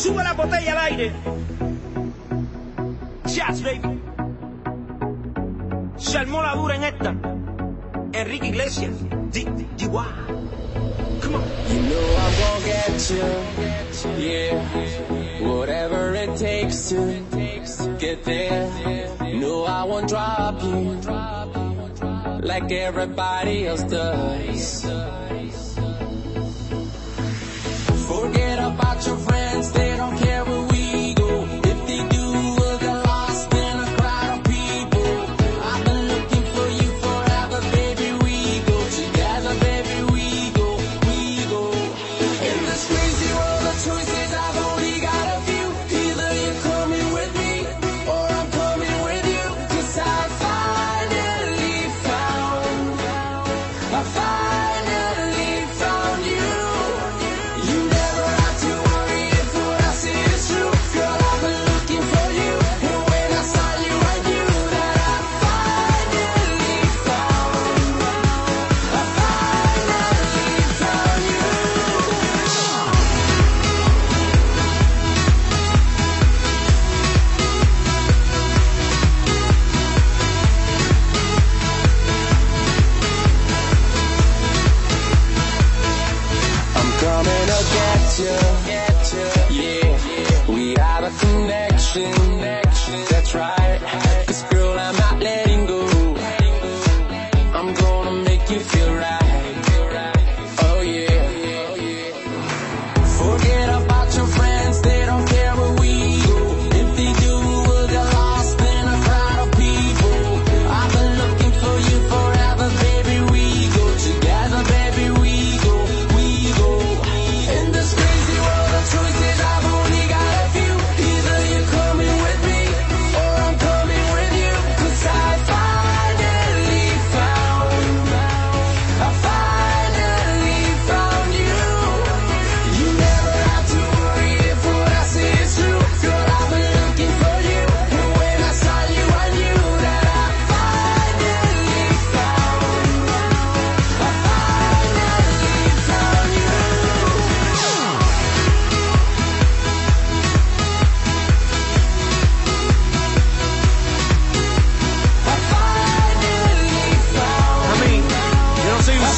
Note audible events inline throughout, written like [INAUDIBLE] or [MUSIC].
Sube la botella al aire. Baby. Se armó la dura en esta. Enrique Iglesias. D D Come on. You know I won't get you. Yeah. Whatever it takes to get there. No, I won't drop you. Like everybody else does. Forget make you feel right.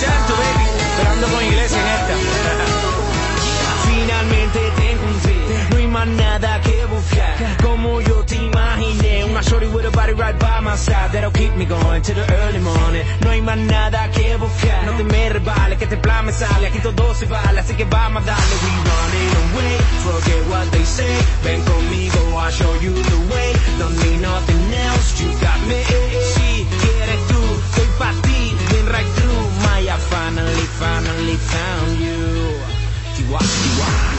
Santo, baby, pero ando con iglesia en esta. [LAUGHS] Finalmente te encontré, no hay más nada que buscar. Como yo te imaginé, una shorty with a body right by my side that'll keep me going to the early morning. No hay más nada que buscar, no te me rebales, que este plan me sale, aquí todo se vale, así que vamos a darle. We running away, forget what they say. Ven conmigo, I'll show you the way. Don't need nothing else, you got You wah.